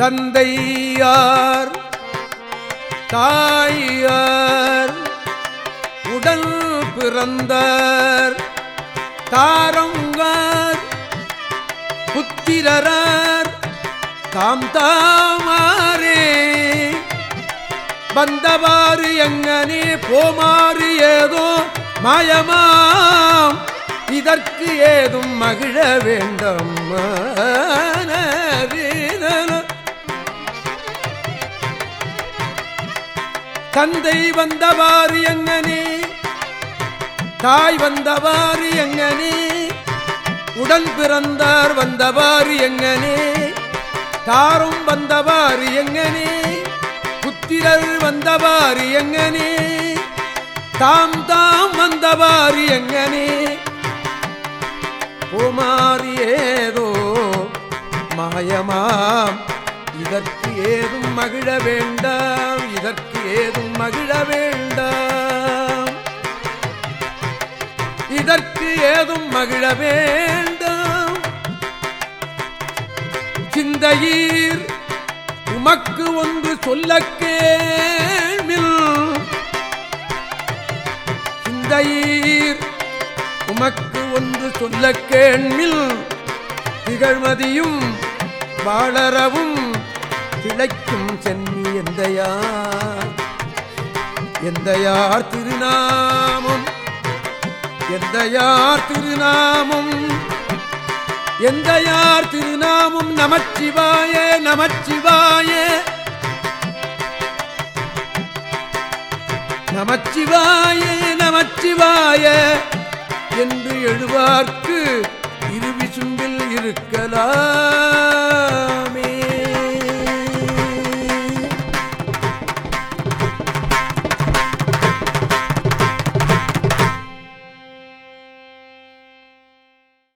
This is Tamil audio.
தந்தையார் தாயார் உடல் பிறந்தார் தாரங்கார் புத்திரரார் தாம் தாமாரே. வந்தவாறு எங்கனே போமாறு ஏதோ மாயமாம். இதற்கு ஏதும் மகிழ வேண்டும் தந்தை வந்தவாறு எங்கனே தாய் வந்தவாறு எங்கனே உடன் பிறந்தார் வந்தவாறு எங்கனே தாரும் வந்தவாறு எங்கனே புத்திரர் வந்தவாறு எங்கனே தாம் தாம் வந்தவாறு எங்கனே குமாரி ஏதோ மாயமாம். இதற்கு ஏதும் மகிழ வேண்டாம். இதற்கு ஏதும் மகிழ வேண்டாம். இதற்கு ஏதும் மகிழ வேண்டாம். சிந்தையீர் உமக்கு ஒன்று சொல்ல கேள்மில் சிந்தையீர் உமக்கு ஒன்று சொல்ல கேள்மில் திகழ்மதியும் வாழறவும் திளைக்கும் சென்னி எந்தையார். எந்தையார் திருநாமம் எந்தையார் திருநாமம் எந்தையார் திருநாமம் நமச்சிவாய நமச்சிவாய. நமச்சிவாய நமச்சிவாய என்று எழுவார்க்கு இருவிசும்பில் இருக்கலாம்